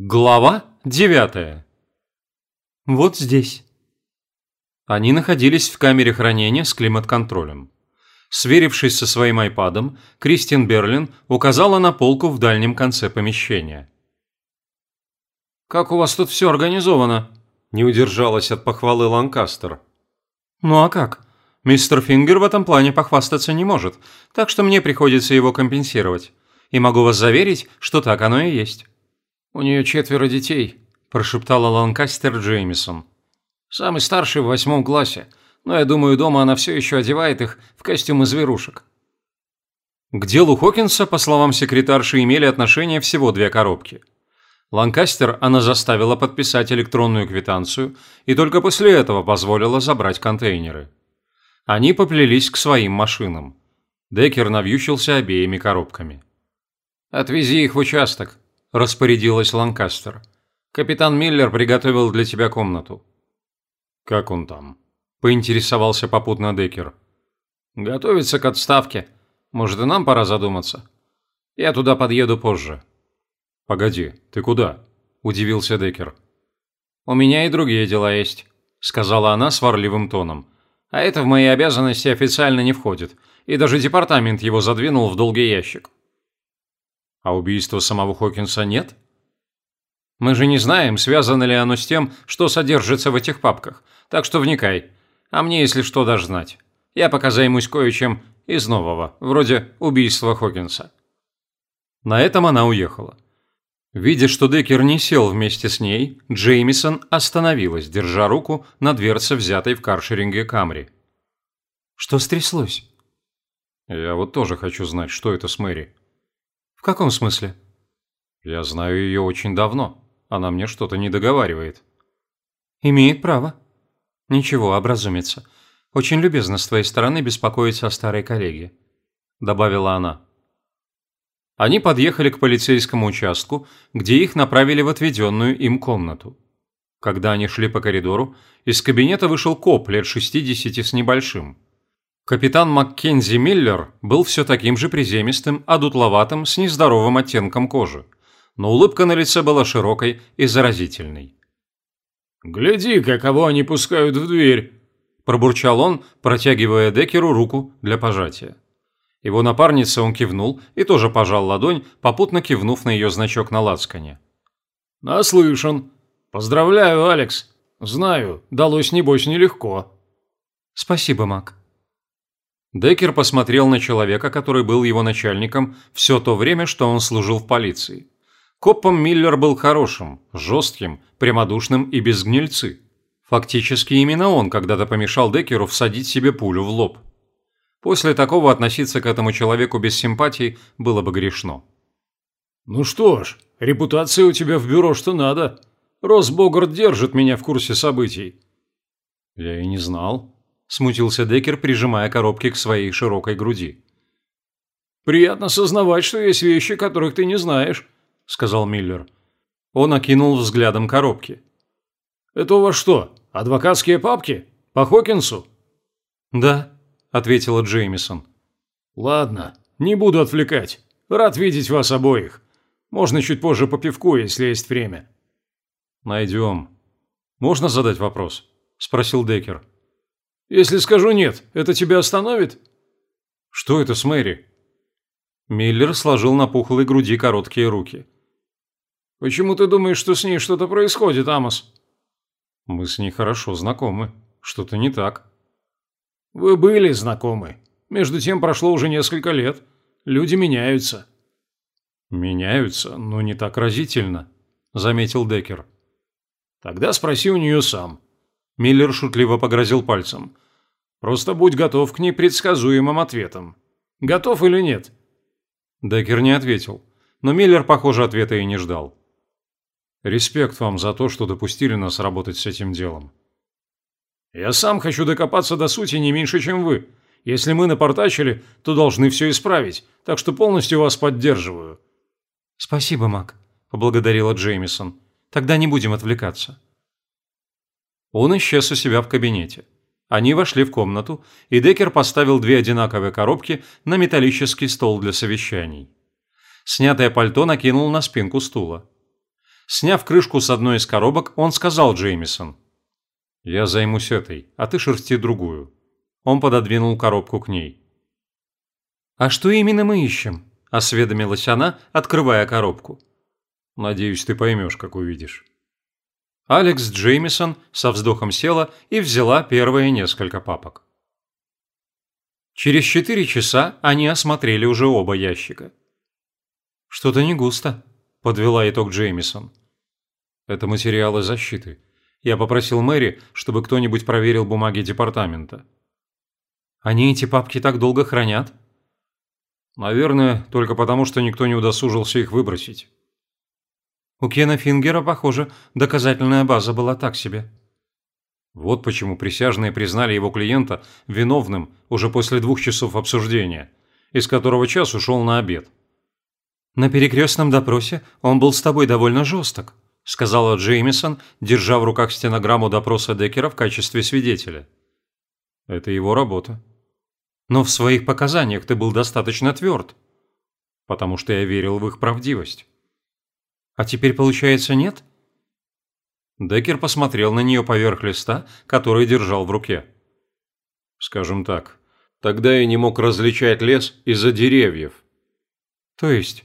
Глава девятая. Вот здесь. Они находились в камере хранения с климат-контролем. Сверившись со своим айпадом, Кристин Берлин указала на полку в дальнем конце помещения. «Как у вас тут все организовано?» – не удержалась от похвалы Ланкастер. «Ну а как? Мистер Фингер в этом плане похвастаться не может, так что мне приходится его компенсировать. И могу вас заверить, что так оно и есть». «У нее четверо детей», – прошептала Ланкастер Джеймисон. «Самый старший в восьмом классе, но я думаю, дома она все еще одевает их в костюмы зверушек». К делу Хокинса, по словам секретарши, имели отношение всего две коробки. Ланкастер она заставила подписать электронную квитанцию и только после этого позволила забрать контейнеры. Они поплелись к своим машинам. Деккер навьючился обеими коробками. «Отвези их в участок», – распорядилась Ланкастер. «Капитан Миллер приготовил для тебя комнату». «Как он там?» – поинтересовался попутно Деккер. «Готовится к отставке. Может, и нам пора задуматься. Я туда подъеду позже». «Погоди, ты куда?» – удивился Деккер. «У меня и другие дела есть», – сказала она сварливым тоном. «А это в мои обязанности официально не входит, и даже департамент его задвинул в долгий ящик». А убийства самого Хокинса нет? Мы же не знаем, связано ли оно с тем, что содержится в этих папках, так что вникай. А мне, если что, даже знать. Я пока займусь кое-чем из нового, вроде убийства Хокинса. На этом она уехала. Видя, что Деккер не сел вместе с ней, Джеймисон остановилась, держа руку на дверце взятой в каршеринге Камри. «Что стряслось?» «Я вот тоже хочу знать, что это с Мэри», «В каком смысле?» «Я знаю ее очень давно. Она мне что-то не договаривает». «Имеет право». «Ничего, образумится. Очень любезно с твоей стороны беспокоиться о старой коллеге», – добавила она. Они подъехали к полицейскому участку, где их направили в отведенную им комнату. Когда они шли по коридору, из кабинета вышел коп лет 60 с небольшим. Капитан Маккензи Миллер был все таким же приземистым, одутловатым, с нездоровым оттенком кожи. Но улыбка на лице была широкой и заразительной. «Гляди-ка, кого они пускают в дверь!» – пробурчал он, протягивая Декеру руку для пожатия. Его напарнице он кивнул и тоже пожал ладонь, попутно кивнув на ее значок на лацкане. «Наслышан. Поздравляю, Алекс. Знаю, далось небось нелегко». «Спасибо, Мак», Деккер посмотрел на человека, который был его начальником все то время, что он служил в полиции. Копом Миллер был хорошим, жестким, прямодушным и без гнильцы. Фактически именно он когда-то помешал Деккеру всадить себе пулю в лоб. После такого относиться к этому человеку без симпатий было бы грешно. «Ну что ж, репутация у тебя в бюро что надо. Росбогарт держит меня в курсе событий». «Я и не знал», смутился Деккер, прижимая коробки к своей широкой груди. «Приятно сознавать, что есть вещи, которых ты не знаешь», – сказал Миллер. Он окинул взглядом коробки. «Это у вас что, адвокатские папки? По Хокинсу?» «Да», – ответила Джеймисон. «Ладно, не буду отвлекать. Рад видеть вас обоих. Можно чуть позже по пивку, если есть время». «Найдем. Можно задать вопрос?» – спросил Деккер. Если скажу нет, это тебя остановит?» «Что это с Мэри?» Миллер сложил на пухлой груди короткие руки. «Почему ты думаешь, что с ней что-то происходит, Амос?» «Мы с ней хорошо знакомы. Что-то не так». «Вы были знакомы. Между тем прошло уже несколько лет. Люди меняются». «Меняются, но не так разительно», – заметил Деккер. «Тогда спроси у нее сам». Миллер шутливо погрозил пальцем. «Просто будь готов к непредсказуемым ответам. Готов или нет?» Деккер не ответил, но Миллер, похоже, ответа и не ждал. «Респект вам за то, что допустили нас работать с этим делом». «Я сам хочу докопаться до сути не меньше, чем вы. Если мы напортачили, то должны все исправить, так что полностью вас поддерживаю». «Спасибо, Мак», – поблагодарила Джеймисон. «Тогда не будем отвлекаться». Он исчез у себя в кабинете. Они вошли в комнату, и Деккер поставил две одинаковые коробки на металлический стол для совещаний. Снятое пальто накинул на спинку стула. Сняв крышку с одной из коробок, он сказал Джеймисон. «Я займусь этой, а ты шерсти другую». Он пододвинул коробку к ней. «А что именно мы ищем?» – осведомилась она, открывая коробку. «Надеюсь, ты поймешь, как увидишь». Алекс Джеймисон со вздохом села и взяла первые несколько папок. Через четыре часа они осмотрели уже оба ящика. «Что-то не густо», – подвела итог Джеймисон. «Это материалы защиты. Я попросил Мэри, чтобы кто-нибудь проверил бумаги департамента». «Они эти папки так долго хранят?» «Наверное, только потому, что никто не удосужился их выбросить». У Кена Фингера, похоже, доказательная база была так себе. Вот почему присяжные признали его клиента виновным уже после двух часов обсуждения, из которого час ушел на обед. «На перекрестном допросе он был с тобой довольно жесток», сказала Джеймисон, держа в руках стенограмму допроса Деккера в качестве свидетеля. «Это его работа». «Но в своих показаниях ты был достаточно тверд». «Потому что я верил в их правдивость». А теперь, получается, нет? Деккер посмотрел на нее поверх листа, который держал в руке. Скажем так, тогда я не мог различать лес из-за деревьев. То есть?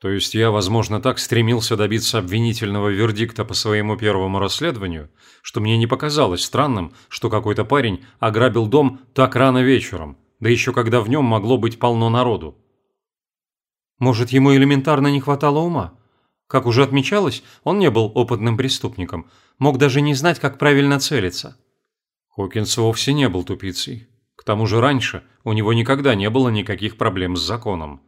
То есть я, возможно, так стремился добиться обвинительного вердикта по своему первому расследованию, что мне не показалось странным, что какой-то парень ограбил дом так рано вечером, да еще когда в нем могло быть полно народу. Может, ему элементарно не хватало ума? Как уже отмечалось, он не был опытным преступником, мог даже не знать, как правильно целиться. Хокинс вовсе не был тупицей. К тому же раньше у него никогда не было никаких проблем с законом.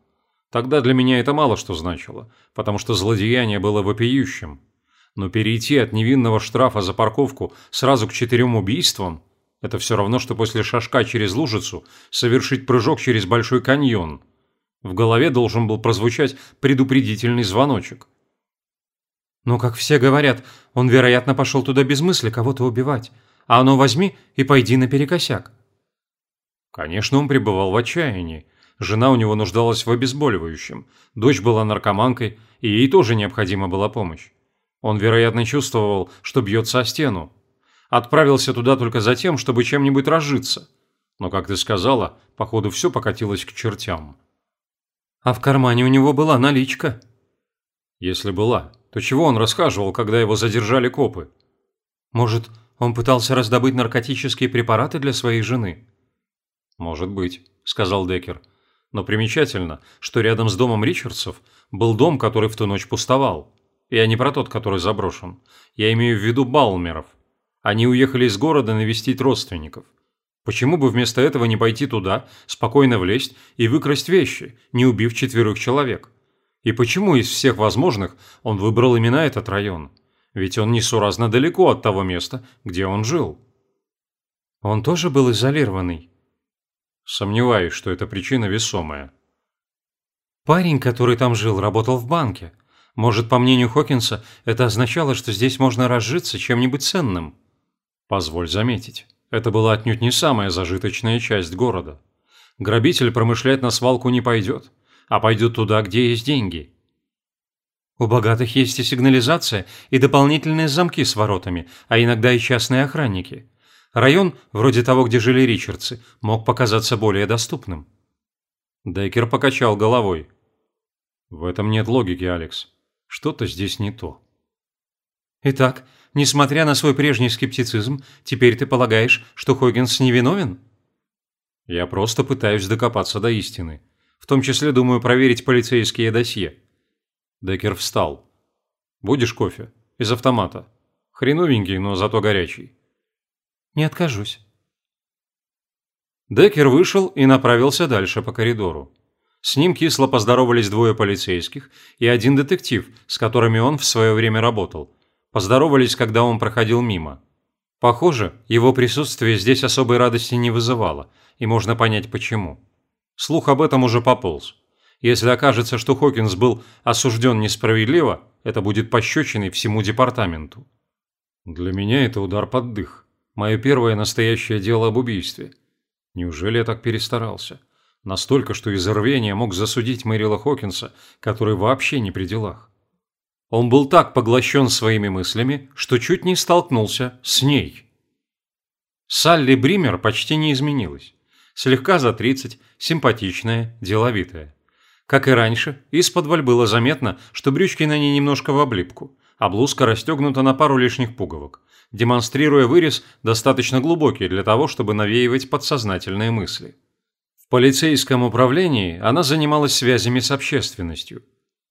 Тогда для меня это мало что значило, потому что злодеяние было вопиющим. Но перейти от невинного штрафа за парковку сразу к четырем убийствам – это все равно, что после шажка через лужицу совершить прыжок через Большой каньон. В голове должен был прозвучать предупредительный звоночек. Но, как все говорят, он, вероятно, пошел туда без мысли кого-то убивать. А оно возьми и пойди наперекосяк. Конечно, он пребывал в отчаянии. Жена у него нуждалась в обезболивающем. Дочь была наркоманкой, и ей тоже необходима была помощь. Он, вероятно, чувствовал, что бьется о стену. Отправился туда только за тем, чтобы чем-нибудь разжиться. Но, как ты сказала, походу все покатилось к чертям. А в кармане у него была наличка. Если была, то чего он расхаживал, когда его задержали копы? Может, он пытался раздобыть наркотические препараты для своей жены? Может быть, сказал Деккер. Но примечательно, что рядом с домом Ричардсов был дом, который в ту ночь пустовал. Я не про тот, который заброшен. Я имею в виду Балмеров. Они уехали из города навестить родственников. Почему бы вместо этого не пойти туда, спокойно влезть и выкрасть вещи, не убив четверых человек? И почему из всех возможных он выбрал именно этот район? Ведь он несуразно далеко от того места, где он жил. Он тоже был изолированный? Сомневаюсь, что эта причина весомая. Парень, который там жил, работал в банке. Может, по мнению Хокинса, это означало, что здесь можно разжиться чем-нибудь ценным? Позволь заметить, это была отнюдь не самая зажиточная часть города. Грабитель промышлять на свалку не пойдет а пойдут туда, где есть деньги. У богатых есть и сигнализация, и дополнительные замки с воротами, а иногда и частные охранники. Район, вроде того, где жили Ричардсы, мог показаться более доступным. Деккер покачал головой. В этом нет логики, Алекс. Что-то здесь не то. Итак, несмотря на свой прежний скептицизм, теперь ты полагаешь, что Хоггинс невиновен? Я просто пытаюсь докопаться до истины. В том числе, думаю, проверить полицейские досье. Деккер встал. Будешь кофе? Из автомата. Хреновенький, но зато горячий. Не откажусь. Деккер вышел и направился дальше по коридору. С ним кисло поздоровались двое полицейских и один детектив, с которыми он в свое время работал. Поздоровались, когда он проходил мимо. Похоже, его присутствие здесь особой радости не вызывало, и можно понять почему. Слух об этом уже пополз. Если окажется, что Хокинс был осужден несправедливо, это будет пощечиной всему департаменту. Для меня это удар под дых. Мое первое настоящее дело об убийстве. Неужели я так перестарался? Настолько, что из рвения мог засудить Мэрила Хокинса, который вообще не при делах. Он был так поглощен своими мыслями, что чуть не столкнулся с ней. Салли Бример почти не изменилась. Слегка за 30, симпатичная, деловитая. Как и раньше, из-под было заметно, что брючки на ней немножко в облипку, а блузка расстегнута на пару лишних пуговок, демонстрируя вырез достаточно глубокий для того, чтобы навеивать подсознательные мысли. В полицейском управлении она занималась связями с общественностью.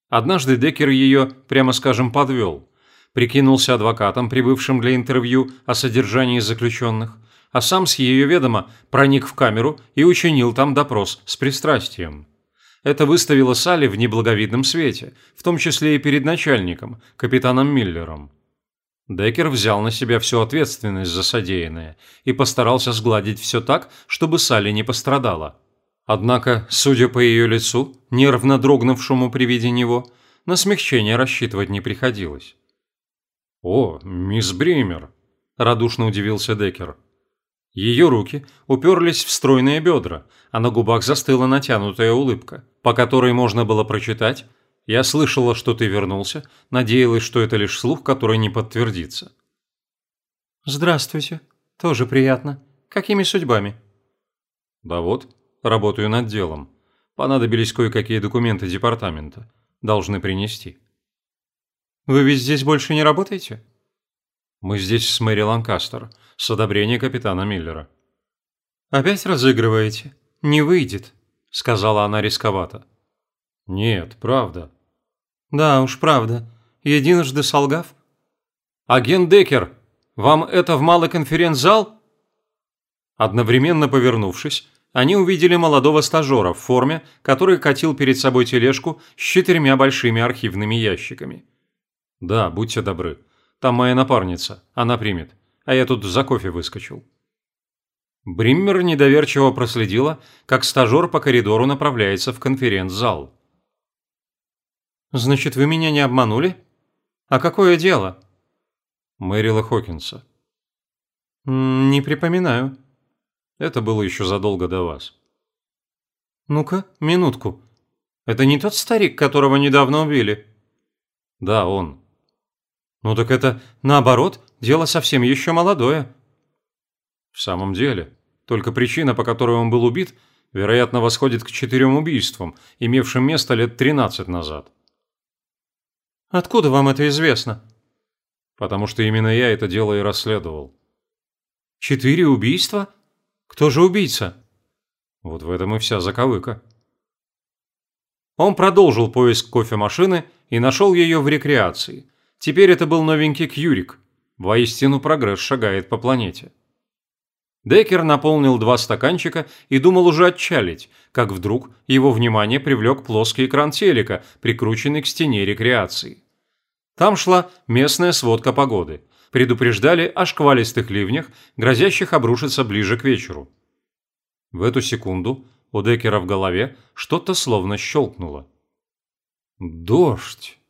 Однажды Деккер ее, прямо скажем, подвел. Прикинулся адвокатом, прибывшим для интервью о содержании заключенных, а сам с ее ведома проник в камеру и учинил там допрос с пристрастием. Это выставило Салли в неблаговидном свете, в том числе и перед начальником, капитаном Миллером. Деккер взял на себя всю ответственность за содеянное и постарался сгладить все так, чтобы Салли не пострадала. Однако, судя по ее лицу, нервно дрогнувшему при виде него, на смягчение рассчитывать не приходилось. «О, мисс Бример!» – радушно удивился Деккер. Ее руки уперлись в стройные бедра, а на губах застыла натянутая улыбка, по которой можно было прочитать «Я слышала, что ты вернулся, надеялась, что это лишь слух, который не подтвердится». «Здравствуйте. Тоже приятно. Какими судьбами?» «Да вот, работаю над делом. Понадобились кое-какие документы департамента. Должны принести». «Вы ведь здесь больше не работаете?» «Мы здесь с Мэри Ланкастер с одобрения капитана Миллера. «Опять разыгрываете? Не выйдет», – сказала она рисковато. «Нет, правда». «Да уж, правда. Единожды солгав». «Агент Деккер, вам это в малый конференц-зал?» Одновременно повернувшись, они увидели молодого стажера в форме, который катил перед собой тележку с четырьмя большими архивными ящиками. «Да, будьте добры. Там моя напарница. Она примет а я тут за кофе выскочил». Бриммер недоверчиво проследила, как стажер по коридору направляется в конференц-зал. «Значит, вы меня не обманули? А какое дело?» Мэрила Хокинса. «Не припоминаю». Это было еще задолго до вас. «Ну-ка, минутку. Это не тот старик, которого недавно убили?» «Да, он». «Ну так это, наоборот, дело совсем еще молодое». «В самом деле. Только причина, по которой он был убит, вероятно, восходит к четырем убийствам, имевшим место лет тринадцать назад». «Откуда вам это известно?» «Потому что именно я это дело и расследовал». «Четыре убийства? Кто же убийца?» Вот в этом и вся заковыка. Он продолжил поиск кофемашины и нашел ее в рекреации. Теперь это был новенький Кьюрик. Воистину прогресс шагает по планете. Деккер наполнил два стаканчика и думал уже отчалить, как вдруг его внимание привлек плоский экран телека, прикрученный к стене рекреации. Там шла местная сводка погоды. Предупреждали о шквалистых ливнях, грозящих обрушиться ближе к вечеру. В эту секунду у Деккера в голове что-то словно щелкнуло. «Дождь!»